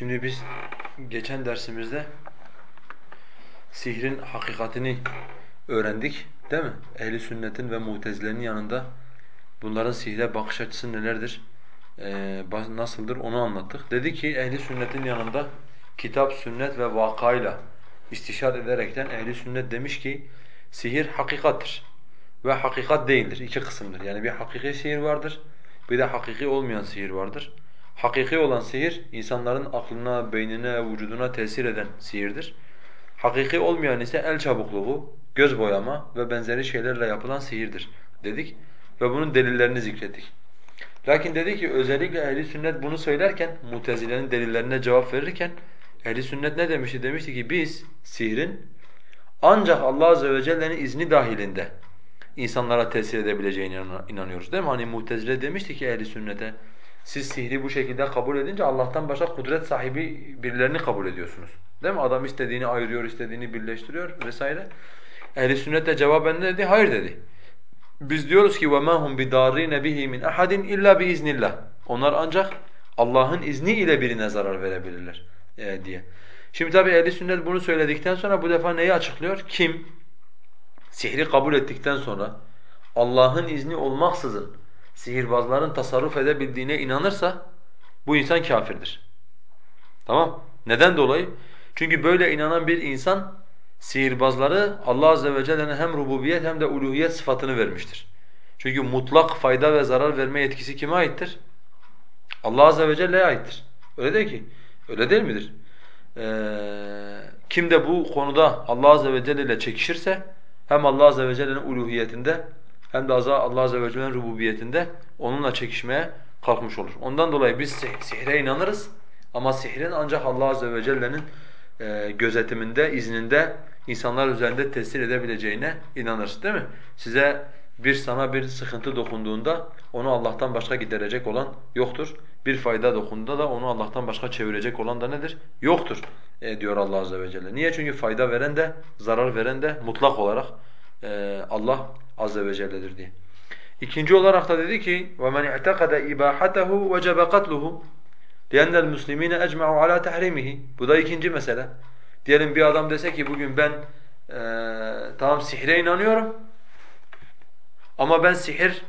şimdi biz geçen dersimizde sihrin hakikatini öğrendik değil mi? Ehli sünnetin ve mutezilerin yanında bunların sihre bakış açısı nelerdir, ee, nasıldır onu anlattık. Dedi ki ehli sünnetin yanında kitap, sünnet ve vakayla istişare ederekten ehli sünnet demiş ki sihir hakikattır ve hakikat değildir. İki kısımdır. Yani bir hakiki sihir vardır, bir de hakiki olmayan sihir vardır. Hakiki olan sihir insanların aklına, beynine, vücuduna tesir eden sihirdir. Hakiki olmayan ise el çabukluğu, göz boyama ve benzeri şeylerle yapılan sihirdir dedik ve bunun delillerini zikrettik. Lakin dedi ki özellikle ehli sünnet bunu söylerken Mutezile'nin delillerine cevap verirken ehli sünnet ne demişti? Demişti ki biz sihrin ancak Allah azze ve celle'nin izni dahilinde insanlara tesir edebileceğine inanıyoruz. Değil mi? Hani Mutezile demişti ki ehli sünnete siz sihri bu şekilde kabul edince Allah'tan başka kudret sahibi birilerini kabul ediyorsunuz. Değil mi? Adam istediğini ayırıyor, istediğini birleştiriyor vesaire. Ehli sünnet de cevaben ne dedi? Hayır dedi. Biz diyoruz ki وَمَا هُمْ بِدَارِينَ بِهِ مِنْ اَحَدٍ اِلَّا بِاِذْنِ Onlar ancak Allah'ın izni ile birine zarar verebilirler e, diye. Şimdi tabi ehli sünnet bunu söyledikten sonra bu defa neyi açıklıyor? Kim sihri kabul ettikten sonra Allah'ın izni olmaksızın sihirbazların tasarruf edebildiğine inanırsa bu insan kafirdir. Tamam? Neden dolayı? Çünkü böyle inanan bir insan sihirbazları Allah azze ve celle'nin hem rububiyet hem de uluhiyet sıfatını vermiştir. Çünkü mutlak fayda ve zarar verme yetkisi kime aittir? Allah azze ve celle'ye aittir. Öyle değil ki. Öyle değil midir? Ee, kim de bu konuda Allah azze ve celle ile çekişirse hem Allah azze ve celle'nin uluhiyetinde hem de Allah azze ve celle'nin rububiyetinde onunla çekişmeye kalkmış olur. Ondan dolayı biz sihre inanırız ama sihrin ancak Allah azze ve celle'nin e, gözetiminde, izninde insanlar üzerinde tesir edebileceğine inanırız değil mi? Size bir sana bir sıkıntı dokunduğunda onu Allah'tan başka giderecek olan yoktur. Bir fayda dokunduğunda da onu Allah'tan başka çevirecek olan da nedir? Yoktur e, diyor Allah azze ve celle. Niye? Çünkü fayda veren de zarar veren de mutlak olarak e, Allah azze ve celle'dir diye. İkinci olarak da dedi ki وَمَنْ اِعْتَقَدَ اِبَاحَتَهُ وَجَبَ قَتْلُهُ لِأَنَّ الْمُسْلِمِينَ اَجْمَعُوا عَلَى تَحْرِيمِهِ Bu da ikinci mesele. Diyelim bir adam dese ki bugün ben e, tamam sihre inanıyorum ama ben sihir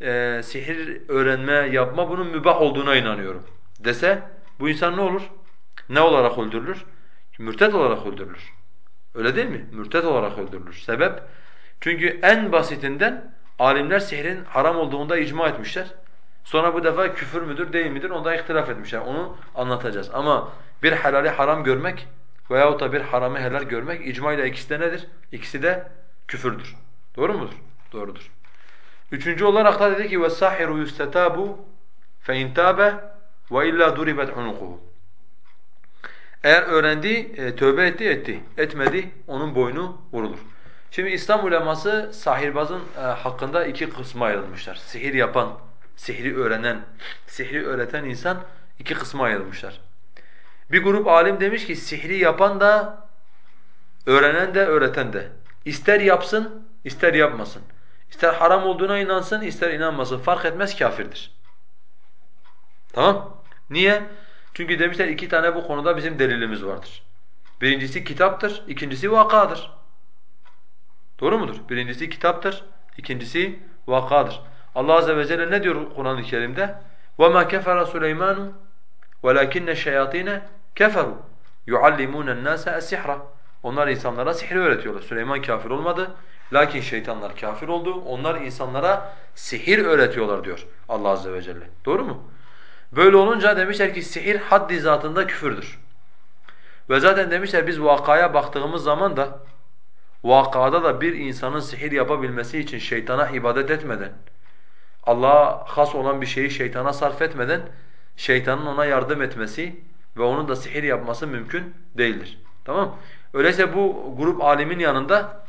e, sihir öğrenme, yapma bunun mübah olduğuna inanıyorum dese bu insan ne olur? Ne olarak öldürülür? Mürtet olarak öldürülür. Öyle değil mi? Mürtet olarak öldürülür. Sebep? Çünkü en basitinden alimler sihrin haram olduğunda icma etmişler. Sonra bu defa küfür müdür değil midir onda ihtilaf etmişler. Onu anlatacağız. Ama bir helali haram görmek veyahut da bir haramı helal görmek icma ile ikisi de nedir? İkisi de küfürdür. Doğru mudur? Doğrudur. Üçüncü olarak da dedi ki وَالسَّاحِرُ يُسْتَتَابُ فَاِنْ تَابَ وَاِلَّا دُرِبَتْ عُنُقُهُ Eğer öğrendi, e, tövbe etti, etti. Etmedi, onun boynu vurulur. Şimdi İslam uleması sahirbazın e, hakkında iki kısma ayrılmışlar. Sihir yapan, sihri öğrenen, sihri öğreten insan iki kısma ayrılmışlar. Bir grup alim demiş ki sihri yapan da, öğrenen de, öğreten de. İster yapsın, ister yapmasın. İster haram olduğuna inansın, ister inanmasın. Fark etmez kafirdir. Tamam? Niye? Çünkü demişler iki tane bu konuda bizim delilimiz vardır. Birincisi kitaptır, ikincisi vakadır. Doğru mudur? Birincisi kitaptır, ikincisi vakadır. Allah azze ve celle ne diyor Kur'an-ı Kerim'de? وَمَا كَفَرَ سُلَيْمَانُ وَلَكِنَّ الشَّيَاطِينَ كَفَرُوا يُعَلِّمُونَ النَّاسَ السِّحْرَ Onlar insanlara sihri öğretiyorlar. Süleyman kafir olmadı. Lakin şeytanlar kafir oldu. Onlar insanlara sihir öğretiyorlar diyor Allah azze ve celle. Doğru mu? Böyle olunca demişler ki sihir haddi zatında küfürdür. Ve zaten demişler biz vakaya baktığımız zaman da vakada da bir insanın sihir yapabilmesi için şeytana ibadet etmeden, Allah'a has olan bir şeyi şeytana sarf etmeden şeytanın ona yardım etmesi ve onun da sihir yapması mümkün değildir. Tamam Öyleyse bu grup alimin yanında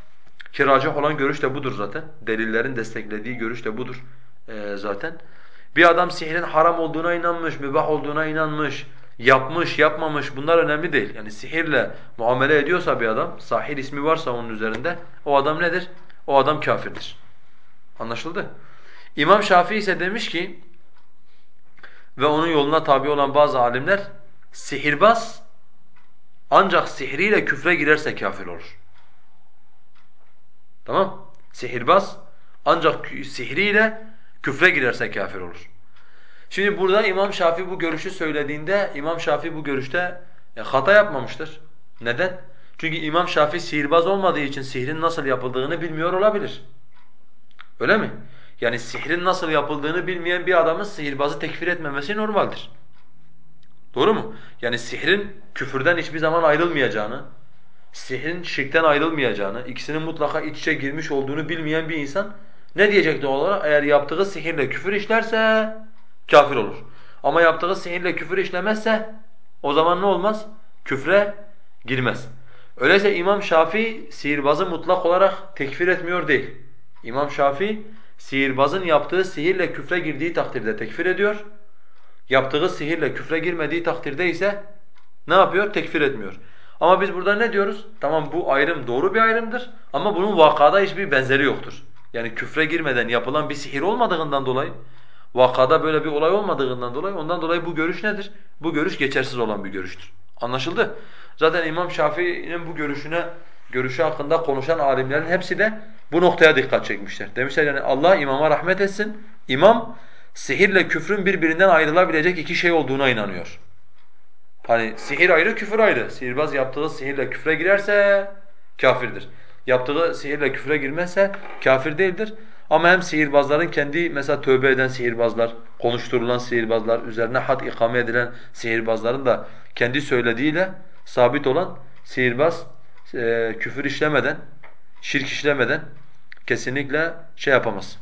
ki racih olan görüş de budur zaten. Delillerin desteklediği görüş de budur e, zaten. Bir adam sihrin haram olduğuna inanmış, mübah olduğuna inanmış, yapmış, yapmamış bunlar önemli değil. Yani sihirle muamele ediyorsa bir adam, sahir ismi varsa onun üzerinde o adam nedir? O adam kafirdir. Anlaşıldı? İmam Şafii ise demiş ki ve onun yoluna tabi olan bazı alimler sihirbaz ancak sihriyle küfre girerse kafir olur. Tamam? Sihirbaz ancak sihriyle küfre girerse kafir olur. Şimdi burada İmam Şafii bu görüşü söylediğinde İmam Şafii bu görüşte e, hata yapmamıştır. Neden? Çünkü İmam Şafii sihirbaz olmadığı için sihrin nasıl yapıldığını bilmiyor olabilir. Öyle mi? Yani sihrin nasıl yapıldığını bilmeyen bir adamın sihirbazı tekfir etmemesi normaldir. Doğru mu? Yani sihrin küfürden hiçbir zaman ayrılmayacağını, sihrin şirkten ayrılmayacağını, ikisinin mutlaka iç içe girmiş olduğunu bilmeyen bir insan ne diyecek doğal olarak? Eğer yaptığı sihirle küfür işlerse kafir olur. Ama yaptığı sihirle küfür işlemezse o zaman ne olmaz? Küfre girmez. Öyleyse İmam Şafii sihirbazı mutlak olarak tekfir etmiyor değil. İmam Şafii sihirbazın yaptığı sihirle küfre girdiği takdirde tekfir ediyor. Yaptığı sihirle küfre girmediği takdirde ise ne yapıyor? Tekfir etmiyor. Ama biz burada ne diyoruz? Tamam bu ayrım doğru bir ayrımdır ama bunun vakada hiçbir benzeri yoktur. Yani küfre girmeden yapılan bir sihir olmadığından dolayı, vakada böyle bir olay olmadığından dolayı ondan dolayı bu görüş nedir? Bu görüş geçersiz olan bir görüştür. Anlaşıldı? Zaten İmam Şafii'nin bu görüşüne görüşü hakkında konuşan alimlerin hepsi de bu noktaya dikkat çekmişler. Demişler yani Allah imama rahmet etsin. İmam sihirle küfrün birbirinden ayrılabilecek iki şey olduğuna inanıyor. Hani sihir ayrı, küfür ayrı. Sihirbaz yaptığı sihirle küfre girerse kafirdir. Yaptığı sihirle küfre girmezse kafir değildir. Ama hem sihirbazların kendi mesela tövbe eden sihirbazlar, konuşturulan sihirbazlar, üzerine had ikame edilen sihirbazların da kendi söylediğiyle sabit olan sihirbaz e, küfür işlemeden, şirk işlemeden kesinlikle şey yapamaz.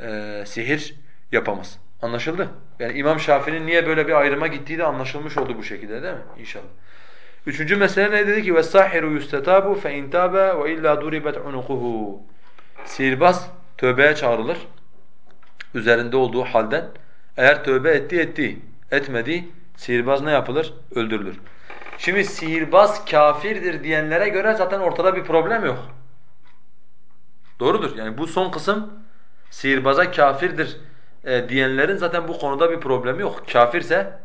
E, sihir yapamaz. Anlaşıldı? Yani İmam Şafii'nin niye böyle bir ayrıma gittiği de anlaşılmış oldu bu şekilde değil mi? İnşallah. Üçüncü mesele ne dedi ki وَالسَّاحِرُ يُسْتَتَابُ فَاِنْ تَابَ وَاِلَّا دُرِبَتْ عُنُقُهُ Sihirbaz tövbeye çağrılır üzerinde olduğu halden. Eğer tövbe etti etti, etmedi sihirbaz ne yapılır? Öldürülür. Şimdi sihirbaz kafirdir diyenlere göre zaten ortada bir problem yok. Doğrudur. Yani bu son kısım sihirbaza kafirdir e, diyenlerin zaten bu konuda bir problemi yok. Kafirse,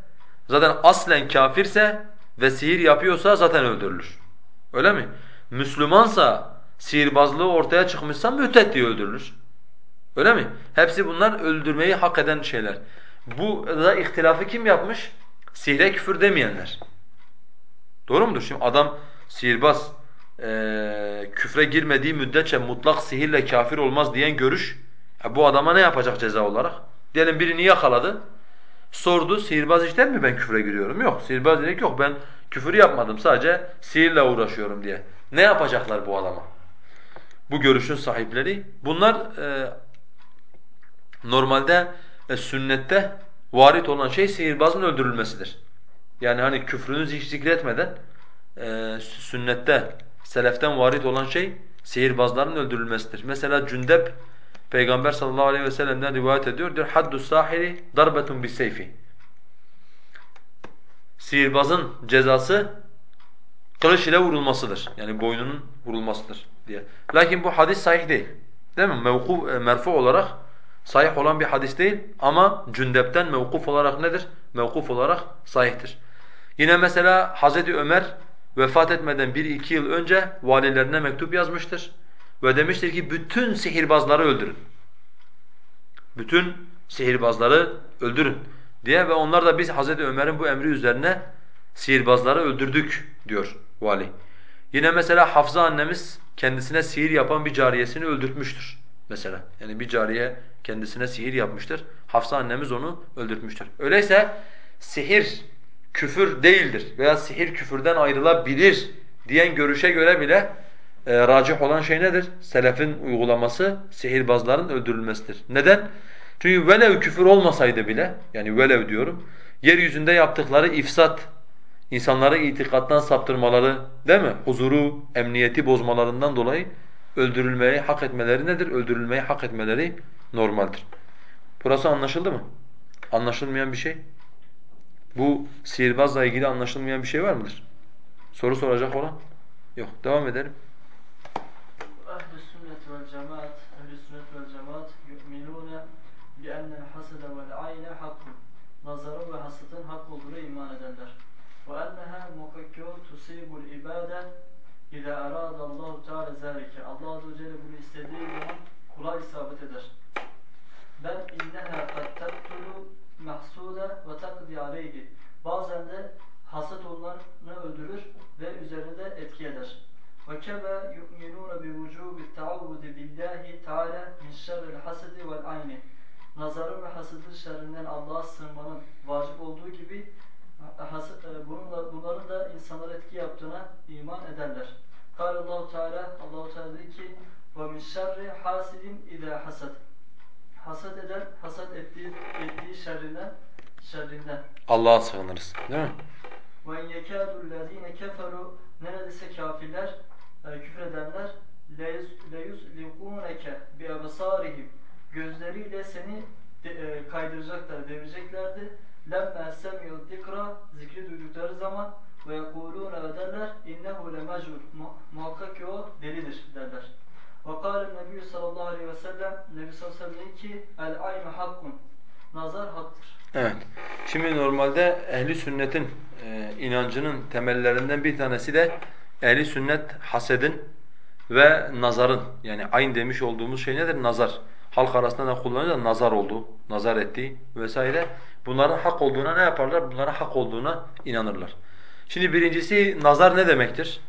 zaten aslen kafirse ve sihir yapıyorsa zaten öldürülür. Öyle mi? Müslümansa sihirbazlığı ortaya çıkmışsa mühtet diye öldürülür. Öyle mi? Hepsi bunlar öldürmeyi hak eden şeyler. Bu da ihtilafı kim yapmış? Sihre küfür demeyenler. Doğru mudur? Şimdi adam sihirbaz e, küfre girmediği müddetçe mutlak sihirle kafir olmaz diyen görüş e, bu adama ne yapacak ceza olarak? Diyelim birini yakaladı. Sordu sihirbaz işten mi ben küfre giriyorum? Yok sihirbaz dedik yok ben küfür yapmadım sadece sihirle uğraşıyorum diye. Ne yapacaklar bu adama? Bu görüşün sahipleri. Bunlar e, normalde e, sünnette varit olan şey sihirbazın öldürülmesidir. Yani hani küfrünü hiç zikretmeden e, sünnette, seleften varit olan şey sihirbazların öldürülmesidir. Mesela Cündep Peygamber sallallahu aleyhi ve sellem'den rivayet ediyor. Diyor haddu sahiri darbetun biseyfi. Sihirbazın cezası kılıç ile vurulmasıdır. Yani boynunun vurulmasıdır diye. Lakin bu hadis sahih değil. Değil mi? Mevku, e, merfu olarak sahih olan bir hadis değil ama Cündep'ten mevkuf olarak nedir? Mevkuf olarak sahihtir. Yine mesela Hazreti Ömer vefat etmeden bir iki yıl önce valilerine mektup yazmıştır. Ve demiştir ki bütün sihirbazları öldürün. Bütün sihirbazları öldürün diye ve onlar da biz Hazreti Ömer'in bu emri üzerine sihirbazları öldürdük diyor vali. Yine mesela Hafsa annemiz kendisine sihir yapan bir cariyesini öldürtmüştür mesela. Yani bir cariye kendisine sihir yapmıştır. Hafsa annemiz onu öldürtmüştür. Öyleyse sihir küfür değildir veya sihir küfürden ayrılabilir diyen görüşe göre bile e, racih olan şey nedir? Selefin uygulaması sihirbazların öldürülmesidir. Neden? Çünkü velev küfür olmasaydı bile, yani velev diyorum, yeryüzünde yaptıkları ifsat, insanları itikattan saptırmaları, değil mi? Huzuru, emniyeti bozmalarından dolayı öldürülmeyi hak etmeleri nedir? Öldürülmeyi hak etmeleri normaldir. Burası anlaşıldı mı? Anlaşılmayan bir şey? Bu sihirbazla ilgili anlaşılmayan bir şey var mıdır? Soru soracak olan? Yok. Devam edelim. Ehl-i sünnet vel cemaat, ehl-i sünnet vel cemaat yu'minune bi ennel hasede vel ayne hakkun. Nazarın ve hasadın hak olduğuna iman ederler. Enneha muhakkâ tusibul ibade İza arada Allahu Teala zalike. Allah Azze ve Celle bunu istediği zaman kula isabet eder. Ben inneha kad taktulu mahsuda ve takdi aleyhi. Bazen de hasat olanı öldürür ve üzerinde etki eder. Ve kema yu'minun bi vucubi ta'avvud billahi Teala min şerril hasedi vel ayni. Nazarın ve hasedin şerrinden Allah'a sığınmanın vacip olduğu gibi e, bununla, bunların da insanlara etki yaptığına iman ederler. Allahu Teala Allahu Teala dedi ki ve min şerri hasidin ida hasad. Hasad eder, hasad ettiği ettiği şerrinden şerrinden. Allah'a sığınırız. Değil mi? İn yekâdul lezîne keferu neredeyse kafirler, e, küfredenler bi ebsârihim gözleriyle seni de, e, kaydıracaklar, devireceklerdi. Lemme semi'u zikra zikri duydukları zaman ve yekulûne ve derler innehu lemecnun muhakkak ki o delidir derler. Ve kâle sallallahu aleyhi ve sellem Nebi sallallahu aleyhi ve sellem ki el aynu hakkun nazar haktır. Evet. Şimdi normalde ehli sünnetin e, inancının temellerinden bir tanesi de ehli sünnet hasedin ve nazarın yani ayn demiş olduğumuz şey nedir? Nazar. Halk arasında da kullanılıyor nazar olduğu, nazar ettiği vesaire. Bunların hak olduğuna ne yaparlar? Bunların hak olduğuna inanırlar. Şimdi birincisi nazar ne demektir?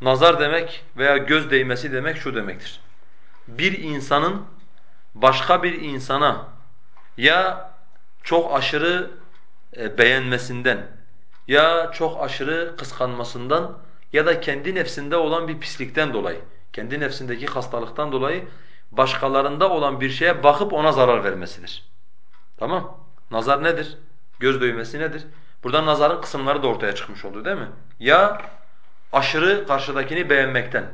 Nazar demek veya göz değmesi demek şu demektir. Bir insanın başka bir insana ya çok aşırı e, beğenmesinden ya çok aşırı kıskanmasından ya da kendi nefsinde olan bir pislikten dolayı, kendi nefsindeki hastalıktan dolayı başkalarında olan bir şeye bakıp ona zarar vermesidir. Tamam? Nazar nedir? Göz dövmesi nedir? Buradan nazarın kısımları da ortaya çıkmış oldu değil mi? Ya aşırı karşıdakini beğenmekten,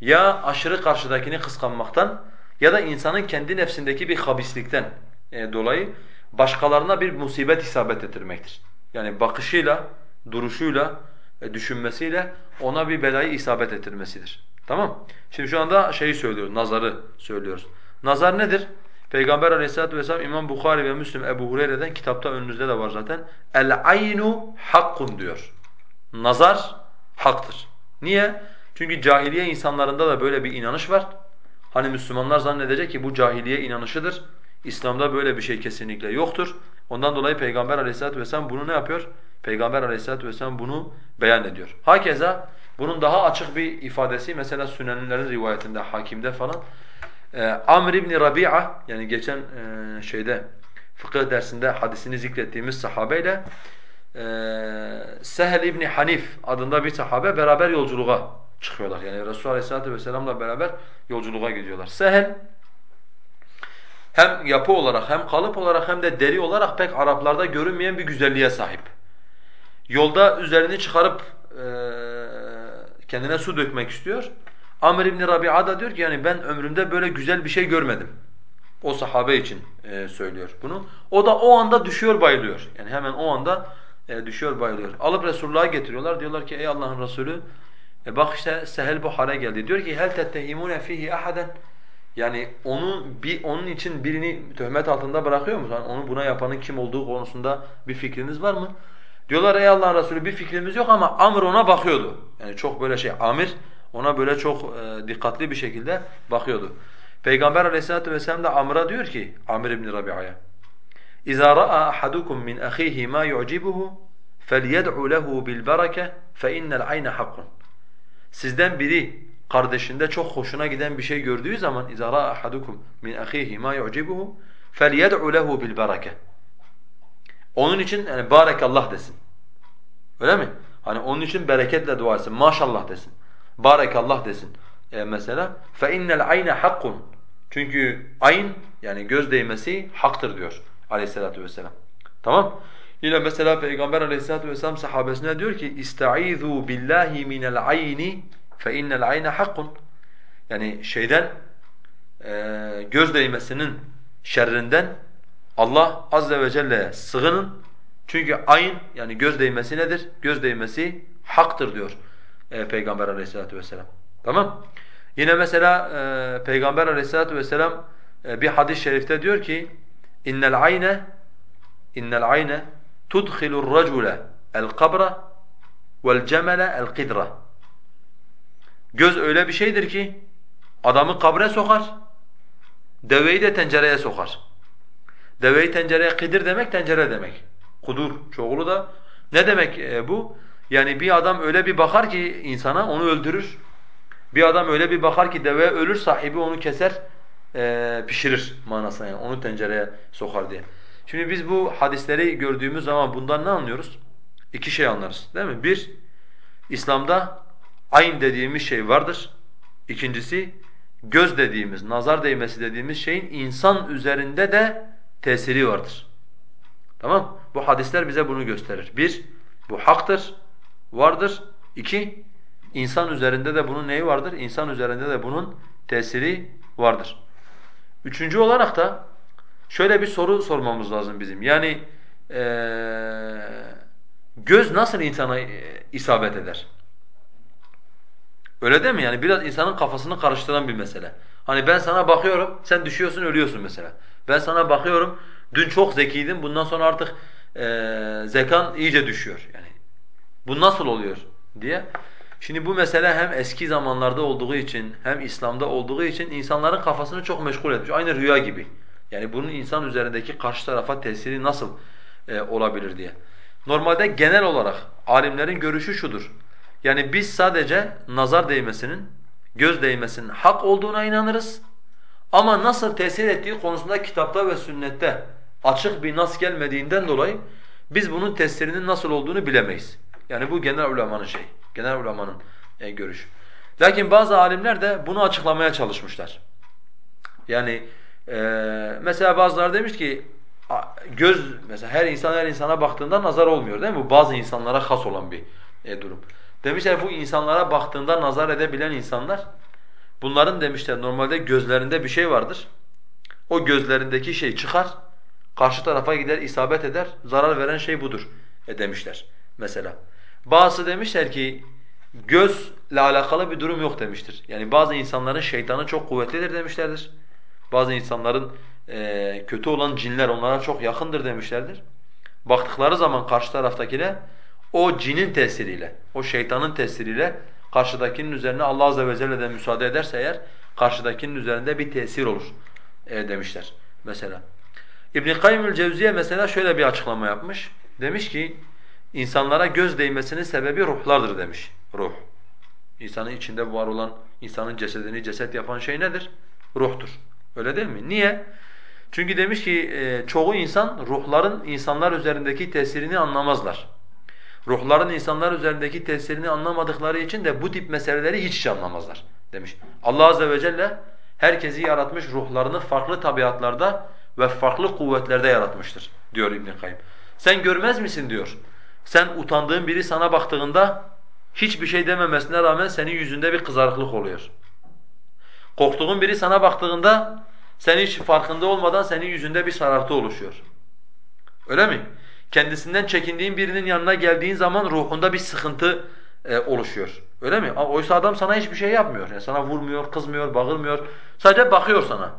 ya aşırı karşıdakini kıskanmaktan ya da insanın kendi nefsindeki bir habislikten e, dolayı başkalarına bir musibet isabet ettirmektir. Yani bakışıyla, duruşuyla, e, düşünmesiyle ona bir belayı isabet ettirmesidir. Tamam? Şimdi şu anda şeyi söylüyoruz, nazarı söylüyoruz. Nazar nedir? Peygamber aleyhissalatu vesselam İmam Bukhari ve Müslim Ebu Hureyre'den kitapta önünüzde de var zaten. El aynu hakkun diyor. Nazar haktır. Niye? Çünkü cahiliye insanlarında da böyle bir inanış var. Hani Müslümanlar zannedecek ki bu cahiliye inanışıdır. İslam'da böyle bir şey kesinlikle yoktur. Ondan dolayı Peygamber aleyhissalatu vesselam bunu ne yapıyor? Peygamber aleyhissalatu vesselam bunu beyan ediyor. Hakeza bunun daha açık bir ifadesi mesela Sünenlilerin rivayetinde, Hakim'de falan ee, Amr ibn Rabi'a yani geçen e, şeyde fıkıh dersinde hadisini zikrettiğimiz sahabeyle e, Sehl ibn Hanif adında bir sahabe beraber yolculuğa çıkıyorlar. Yani Resulullah Aleyhisselatü Vesselam'la beraber yolculuğa gidiyorlar. Sehl hem yapı olarak hem kalıp olarak hem de deri olarak pek Araplarda görünmeyen bir güzelliğe sahip. Yolda üzerini çıkarıp e, kendine su dökmek istiyor. Amr ibn Rabi'a da diyor ki yani ben ömrümde böyle güzel bir şey görmedim. O sahabe için e, söylüyor bunu. O da o anda düşüyor bayılıyor. Yani hemen o anda e, düşüyor bayılıyor. Alıp Resulullah'a getiriyorlar. Diyorlar ki ey Allah'ın Resulü e bak işte Sehel bu hale geldi. Diyor ki hel tettehimune fihi ahaden yani onu bir onun için birini töhmet altında bırakıyor musun? Yani onu buna yapanın kim olduğu konusunda bir fikriniz var mı? Diyorlar ey Allah'ın Resulü bir fikrimiz yok ama Amr ona bakıyordu. Yani çok böyle şey Amir ona böyle çok e, dikkatli bir şekilde bakıyordu. Peygamber aleyhissalatu vesselam da Amr'a diyor ki, Amr ibn Rabi'a'ya اِذَا رَأَى أَحَدُكُم مِّنْ أَخِيهِ مَا يُعْجِبُهُ فَلْيَدْعُ لَهُ بِالْبَرَكَةِ فَإِنَّ الْعَيْنَ حَقٌّ Sizden biri kardeşinde çok hoşuna giden bir şey gördüğü zaman اِذَا رَأَى أَحَدُكُم مِّنْ أَخِيهِ مَا يُعْجِبُهُ فَلْيَدْعُ لَهُ بِالْبَرَكَةِ Onun için yani barekallah desin. Öyle mi? Hani onun için bereketle dua etsin. Maşallah desin. Barekallah desin. E mesela فَاِنَّ الْعَيْنَ حَقٌّ Çünkü ayn yani göz değmesi haktır diyor aleyhissalatu vesselam. Tamam? Yine mesela Peygamber aleyhissalatu vesselam sahabesine diyor ki اِسْتَعِيذُوا بِاللّٰهِ مِنَ الْعَيْنِ فَاِنَّ الْعَيْنَ حَقٌّ Yani şeyden e, göz değmesinin şerrinden Allah azze ve celle'ye sığının. Çünkü ayn yani göz değmesi nedir? Göz değmesi haktır diyor e, Peygamber aleyhissalatu vesselam. Tamam? Yine mesela e, Peygamber aleyhissalatu vesselam e, bir hadis-i şerifte diyor ki innel ayne innel ayne tudkhilur racule el kabra vel cemele el qidra. Göz öyle bir şeydir ki adamı kabre sokar, deveyi de tencereye sokar. Deveyi tencereye kıdır demek tencere demek. Kudur çoğulu da. Ne demek e, bu? Yani bir adam öyle bir bakar ki insana onu öldürür. Bir adam öyle bir bakar ki deve ölür sahibi onu keser e, pişirir manasına yani onu tencereye sokar diye. Şimdi biz bu hadisleri gördüğümüz zaman bundan ne anlıyoruz? İki şey anlarız değil mi? Bir, İslam'da ayn dediğimiz şey vardır. İkincisi, göz dediğimiz, nazar değmesi dediğimiz şeyin insan üzerinde de tesiri vardır. Tamam? Bu hadisler bize bunu gösterir. Bir, bu haktır, vardır. İki, insan üzerinde de bunun neyi vardır? İnsan üzerinde de bunun tesiri vardır. Üçüncü olarak da şöyle bir soru sormamız lazım bizim. Yani ee, göz nasıl insana isabet eder? Öyle değil mi? Yani biraz insanın kafasını karıştıran bir mesele. Hani ben sana bakıyorum, sen düşüyorsun, ölüyorsun mesela. Ben sana bakıyorum, dün çok zekiydin, bundan sonra artık e, zekan iyice düşüyor. Yani bu nasıl oluyor diye. Şimdi bu mesele hem eski zamanlarda olduğu için hem İslam'da olduğu için insanların kafasını çok meşgul etmiş. Aynı rüya gibi. Yani bunun insan üzerindeki karşı tarafa tesiri nasıl e, olabilir diye. Normalde genel olarak alimlerin görüşü şudur. Yani biz sadece nazar değmesinin, göz değmesinin hak olduğuna inanırız. Ama nasıl tesir ettiği konusunda kitapta ve sünnette açık bir nas gelmediğinden dolayı biz bunun tesirinin nasıl olduğunu bilemeyiz. Yani bu genel ulemanın şey, genel ulemanın e, görüşü. Lakin bazı alimler de bunu açıklamaya çalışmışlar. Yani e, mesela bazıları demiş ki göz mesela her insan her insana baktığında nazar olmuyor değil mi? Bu bazı insanlara has olan bir e, durum. Demişler bu insanlara baktığında nazar edebilen insanlar bunların demişler normalde gözlerinde bir şey vardır. O gözlerindeki şey çıkar, karşı tarafa gider isabet eder, zarar veren şey budur e demişler mesela. Bazısı demişler ki gözle alakalı bir durum yok demiştir. Yani bazı insanların şeytanı çok kuvvetlidir demişlerdir. Bazı insanların e, kötü olan cinler onlara çok yakındır demişlerdir. Baktıkları zaman karşı taraftakine o cinin tesiriyle, o şeytanın tesiriyle karşıdakinin üzerine Allah azze ve celle de müsaade ederse eğer karşıdakinin üzerinde bir tesir olur e, demişler mesela. İbn Kayyimül Cevziye mesela şöyle bir açıklama yapmış. Demiş ki insanlara göz değmesinin sebebi ruhlardır demiş. Ruh. İnsanın içinde var olan, insanın cesedini ceset yapan şey nedir? Ruhtur. Öyle değil mi? Niye? Çünkü demiş ki e, çoğu insan ruhların insanlar üzerindeki tesirini anlamazlar. Ruhların insanlar üzerindeki tesirini anlamadıkları için de bu tip meseleleri hiç, anlamazlar demiş. Allah azze ve celle herkesi yaratmış ruhlarını farklı tabiatlarda ve farklı kuvvetlerde yaratmıştır diyor İbn Kayyim. Sen görmez misin diyor. Sen utandığın biri sana baktığında hiçbir şey dememesine rağmen senin yüzünde bir kızarıklık oluyor. Korktuğun biri sana baktığında sen hiç farkında olmadan senin yüzünde bir sarartı oluşuyor. Öyle mi? Kendisinden çekindiğin birinin yanına geldiğin zaman ruhunda bir sıkıntı e, oluşuyor. Öyle mi? Oysa adam sana hiçbir şey yapmıyor. Yani sana vurmuyor, kızmıyor, bağırmıyor. Sadece bakıyor sana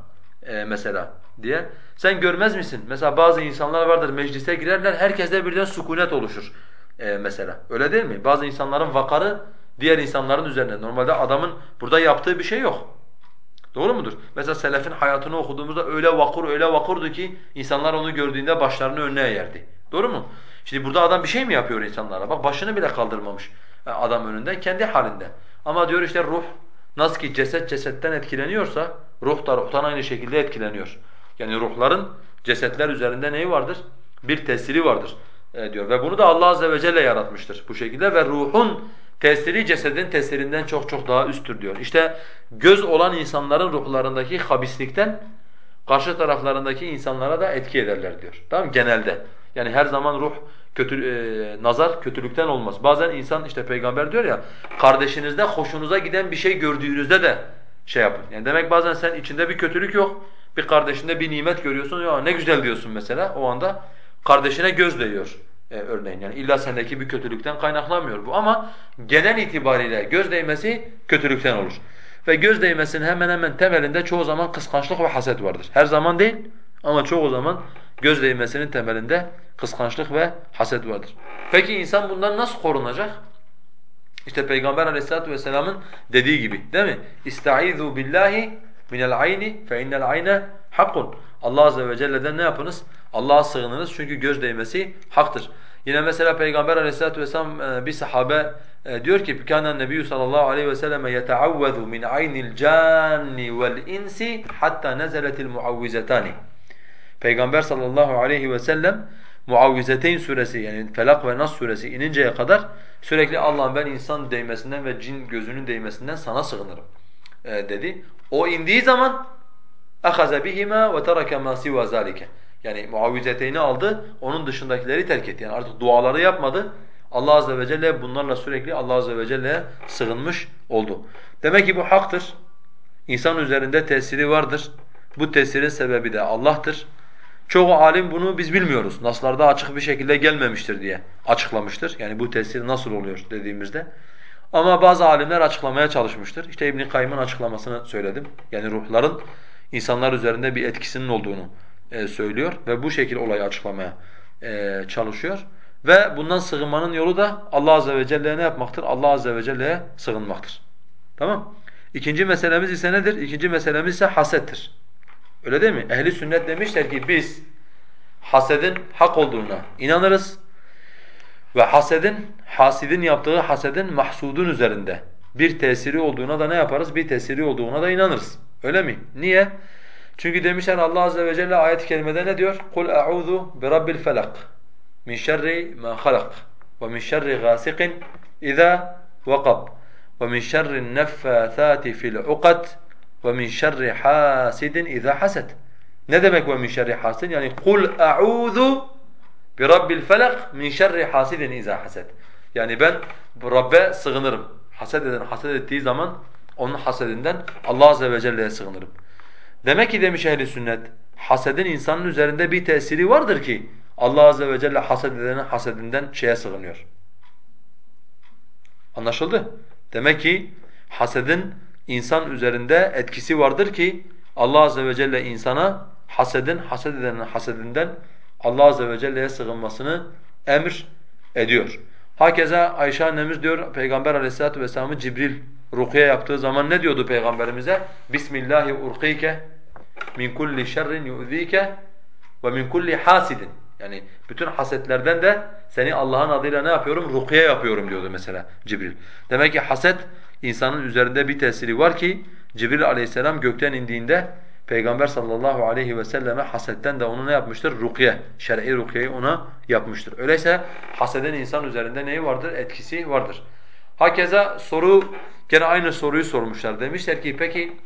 e, mesela diye. Sen görmez misin? Mesela bazı insanlar vardır meclise girerler, herkeste birden sükunet oluşur e, mesela. Öyle değil mi? Bazı insanların vakarı diğer insanların üzerine. Normalde adamın burada yaptığı bir şey yok. Doğru mudur? Mesela selefin hayatını okuduğumuzda öyle vakur öyle vakurdu ki insanlar onu gördüğünde başlarını önüne eğerdi. Doğru mu? Şimdi burada adam bir şey mi yapıyor insanlara? Bak başını bile kaldırmamış e, adam önünde kendi halinde. Ama diyor işte ruh nasıl ki ceset cesetten etkileniyorsa ruh da ruhtan aynı şekilde etkileniyor. Yani ruhların cesetler üzerinde neyi vardır? Bir tesiri vardır e, diyor. Ve bunu da Allah azze ve celle yaratmıştır bu şekilde ve ruhun tesiri cesedin tesirinden çok çok daha üsttür diyor. İşte göz olan insanların ruhlarındaki habislikten karşı taraflarındaki insanlara da etki ederler diyor. Tamam genelde. Yani her zaman ruh kötü e, nazar kötülükten olmaz. Bazen insan işte peygamber diyor ya kardeşinizde hoşunuza giden bir şey gördüğünüzde de şey yapın. Yani demek bazen sen içinde bir kötülük yok. Bir kardeşinde bir nimet görüyorsun. Ya ne güzel diyorsun mesela. O anda kardeşine göz değiyor e, örneğin. Yani illa sendeki bir kötülükten kaynaklanmıyor bu ama genel itibariyle göz değmesi kötülükten olur. Ve göz değmesinin hemen hemen temelinde çoğu zaman kıskançlık ve haset vardır. Her zaman değil ama çoğu zaman göz değmesinin temelinde kıskançlık ve haset vardır. Peki insan bundan nasıl korunacak? İşte Peygamber Aleyhisselatü vesselam'ın dediği gibi değil mi? İstaizu billahi minel ayni fe innel ayne hakkun. Allah azze ve celle'den ne yapınız? Allah'a sığınınız çünkü göz değmesi haktır. Yine mesela Peygamber Aleyhisselatü vesselam e, bir sahabe e, diyor ki kana Nebi sallallahu aleyhi ve sellem yeta'avvezu min aynil canni vel insi hatta nazaletil muavvizetani. Peygamber sallallahu aleyhi ve sellem Muavvizeteyn suresi yani Felak ve Nas suresi ininceye kadar sürekli Allah'ım ben insan değmesinden ve cin gözünün değmesinden sana sığınırım e, dedi. O indiği zaman اَخَذَ بِهِمَا وَتَرَكَ مَا سِوَى ذَٰلِكَ Yani muavvizeteyni aldı, onun dışındakileri terk etti. Yani artık duaları yapmadı. Allah azze ve celle bunlarla sürekli Allah azze ve celle'ye sığınmış oldu. Demek ki bu haktır. İnsan üzerinde tesiri vardır. Bu tesirin sebebi de Allah'tır. Çoğu alim bunu biz bilmiyoruz. Naslarda açık bir şekilde gelmemiştir diye açıklamıştır. Yani bu tesir nasıl oluyor dediğimizde. Ama bazı alimler açıklamaya çalışmıştır. İşte İbn Kayyım'ın açıklamasını söyledim. Yani ruhların insanlar üzerinde bir etkisinin olduğunu e, söylüyor ve bu şekilde olayı açıklamaya e, çalışıyor. Ve bundan sığınmanın yolu da Allah azze ve celle'ye ne yapmaktır? Allah azze ve celle'ye sığınmaktır. Tamam? İkinci meselemiz ise nedir? İkinci meselemiz ise hasettir. Öyle değil mi? Ehli sünnet demişler ki biz hasedin hak olduğuna inanırız ve hasedin hasidin yaptığı hasedin mahsudun üzerinde bir tesiri olduğuna da ne yaparız? Bir tesiri olduğuna da inanırız. Öyle mi? Niye? Çünkü demişler Allah azze ve celle ayet-i kerimede ne diyor? Kul a'udhu bi rabbil felak min şerri ma halak ve min şerri gasiqin iza vakab ve min şerri neffathati fil uqad ve min şerri hasidin iza hased. Ne demek ve min şerri hasidin? Yani kul a'udhu bi rabbil felak min şerri hasidin iza hased. Yani ben Rabbe sığınırım. Haset eden haset ettiği zaman onun hasedinden Allah azze ve celle'ye sığınırım. Demek ki demiş ehli sünnet hasedin insanın üzerinde bir tesiri vardır ki Allah azze ve celle haset edenin hasedinden şeye sığınıyor. Anlaşıldı? Demek ki hasedin insan üzerinde etkisi vardır ki Allah azze ve celle insana hasedin, haset edenin hasedinden Allah azze ve celle'ye sığınmasını emir ediyor. Hakeza Ayşe annemiz diyor Peygamber aleyhissalatu vesselam'ı Cibril rukiye yaptığı zaman ne diyordu peygamberimize? Bismillahi urqike min kulli şerrin yu'zike ve min kulli hasidin. Yani bütün hasetlerden de seni Allah'ın adıyla ne yapıyorum? Rukiye yapıyorum diyordu mesela Cibril. Demek ki haset insanın üzerinde bir tesiri var ki Cibril aleyhisselam gökten indiğinde Peygamber sallallahu aleyhi ve selleme hasetten de onu ne yapmıştır? Rukiye, şer'i rukiyeyi ona yapmıştır. Öyleyse haseden insan üzerinde neyi vardır? Etkisi vardır. Hakeza soru, gene aynı soruyu sormuşlar. Demişler ki peki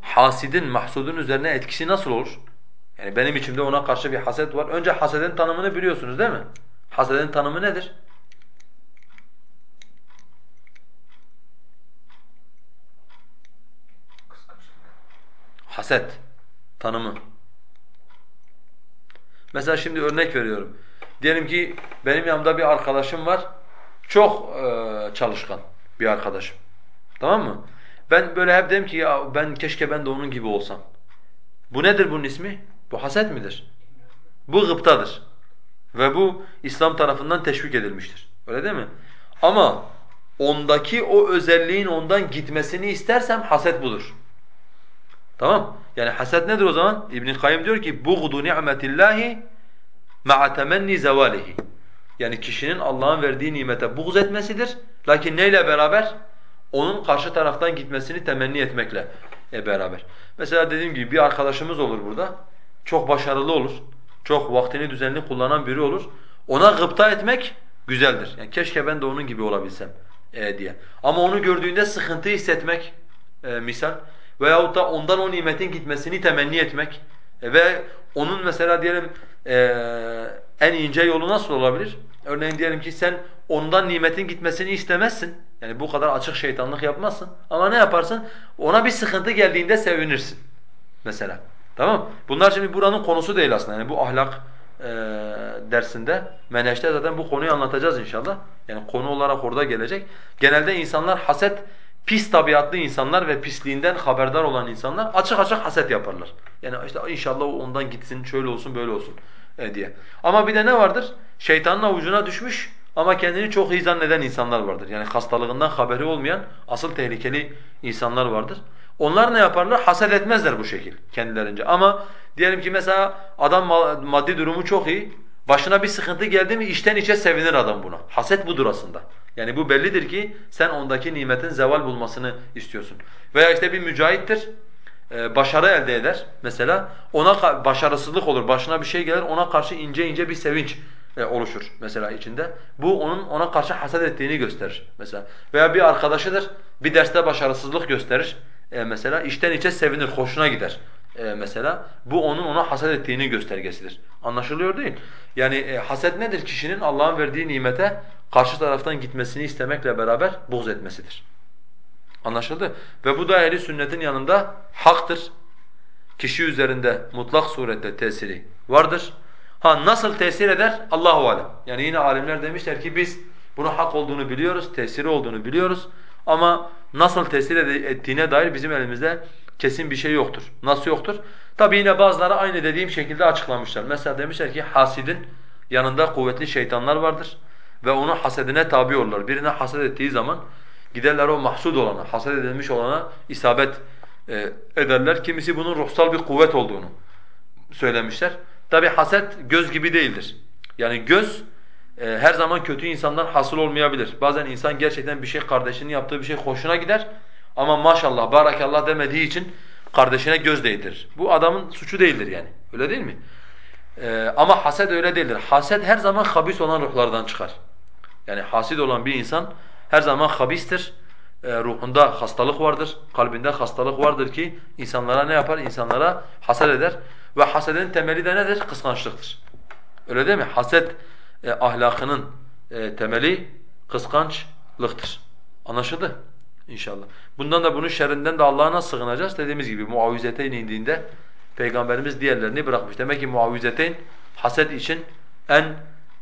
hasidin, mahsudun üzerine etkisi nasıl olur? Yani benim içimde ona karşı bir haset var. Önce hasedin tanımını biliyorsunuz değil mi? Hasedin tanımı nedir? Haset tanımı. Mesela şimdi örnek veriyorum. Diyelim ki benim yanımda bir arkadaşım var. Çok e, çalışkan bir arkadaşım. Tamam mı? Ben böyle hep dedim ki ya ben keşke ben de onun gibi olsam. Bu nedir bunun ismi? Bu haset midir? Bu gıptadır. Ve bu İslam tarafından teşvik edilmiştir. Öyle değil mi? Ama ondaki o özelliğin ondan gitmesini istersem haset budur. Tamam? Yani haset nedir o zaman? İbn Kayyim diyor ki buğdu ni'metillahi ma'a temenni zevalihi. Yani kişinin Allah'ın verdiği nimete buğz etmesidir. Lakin neyle beraber? Onun karşı taraftan gitmesini temenni etmekle e, beraber. Mesela dediğim gibi bir arkadaşımız olur burada. Çok başarılı olur. Çok vaktini düzenli kullanan biri olur. Ona gıpta etmek güzeldir. Yani keşke ben de onun gibi olabilsem e, diye. Ama onu gördüğünde sıkıntı hissetmek e, misal veyahut da ondan o nimetin gitmesini temenni etmek e, ve onun mesela diyelim e, en ince yolu nasıl olabilir? Örneğin diyelim ki sen ondan nimetin gitmesini istemezsin. Yani bu kadar açık şeytanlık yapmazsın. Ama ne yaparsın? Ona bir sıkıntı geldiğinde sevinirsin. Mesela. Tamam Bunlar şimdi buranın konusu değil aslında. Yani bu ahlak e, dersinde, menheşte zaten bu konuyu anlatacağız inşallah. Yani konu olarak orada gelecek. Genelde insanlar haset, pis tabiatlı insanlar ve pisliğinden haberdar olan insanlar açık açık haset yaparlar. Yani işte inşallah ondan gitsin, şöyle olsun, böyle olsun e, diye. Ama bir de ne vardır? Şeytanın avucuna düşmüş ama kendini çok iyi zanneden insanlar vardır. Yani hastalığından haberi olmayan asıl tehlikeli insanlar vardır. Onlar ne yaparlar? Haset etmezler bu şekil kendilerince. Ama diyelim ki mesela adam maddi durumu çok iyi. Başına bir sıkıntı geldi mi içten içe sevinir adam buna. Haset budur aslında. Yani bu bellidir ki sen ondaki nimetin zeval bulmasını istiyorsun. Veya işte bir mücahittir, e, başarı elde eder mesela. Ona başarısızlık olur, başına bir şey gelir, ona karşı ince ince bir sevinç e, oluşur mesela içinde. Bu onun ona karşı haset ettiğini gösterir mesela. Veya bir arkadaşıdır, bir derste başarısızlık gösterir e, mesela. içten içe sevinir, hoşuna gider e, mesela. Bu onun ona haset ettiğini göstergesidir. Anlaşılıyor değil. Yani e, haset nedir? Kişinin Allah'ın verdiği nimete karşı taraftan gitmesini istemekle beraber buğz etmesidir. Anlaşıldı? Ve bu da ehli sünnetin yanında haktır. Kişi üzerinde mutlak surette tesiri vardır. Ha nasıl tesir eder? Allahu alem. Yani yine alimler demişler ki biz bunu hak olduğunu biliyoruz, tesiri olduğunu biliyoruz ama nasıl tesir ettiğine dair bizim elimizde kesin bir şey yoktur. Nasıl yoktur? Tabi yine bazıları aynı dediğim şekilde açıklamışlar. Mesela demişler ki hasidin yanında kuvvetli şeytanlar vardır ve onu hasedine tabi olurlar. Birine haset ettiği zaman giderler o mahsud olana, haset edilmiş olana isabet e, ederler. Kimisi bunun ruhsal bir kuvvet olduğunu söylemişler. Tabi haset göz gibi değildir. Yani göz e, her zaman kötü insandan hasıl olmayabilir. Bazen insan gerçekten bir şey kardeşinin yaptığı bir şey hoşuna gider ama maşallah, barakallah demediği için kardeşine göz değdirir. Bu adamın suçu değildir yani. Öyle değil mi? Ee, ama haset öyle değildir. Haset her zaman habis olan ruhlardan çıkar. Yani hasid olan bir insan her zaman habistir. E, ruhunda hastalık vardır, kalbinde hastalık vardır ki insanlara ne yapar? İnsanlara haset eder. Ve hasedin temeli de nedir? Kıskançlıktır. Öyle değil mi? Haset e, ahlakının e, temeli kıskançlıktır. Anlaşıldı? İnşallah. Bundan da bunun şerrinden de Allah'a nasıl sığınacağız? Dediğimiz gibi muavizeteyn indiğinde Peygamberimiz diğerlerini bırakmış. Demek ki muavizeteyn haset için en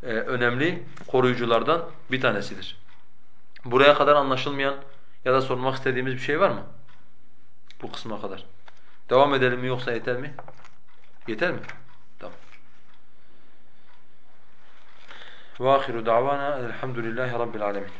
e, önemli koruyuculardan bir tanesidir. Buraya kadar anlaşılmayan ya da sormak istediğimiz bir şey var mı? Bu kısma kadar. Devam edelim mi yoksa yeter mi? Yeter mi? Tamam. وآخر دعوانا الحمد لله رب العالمين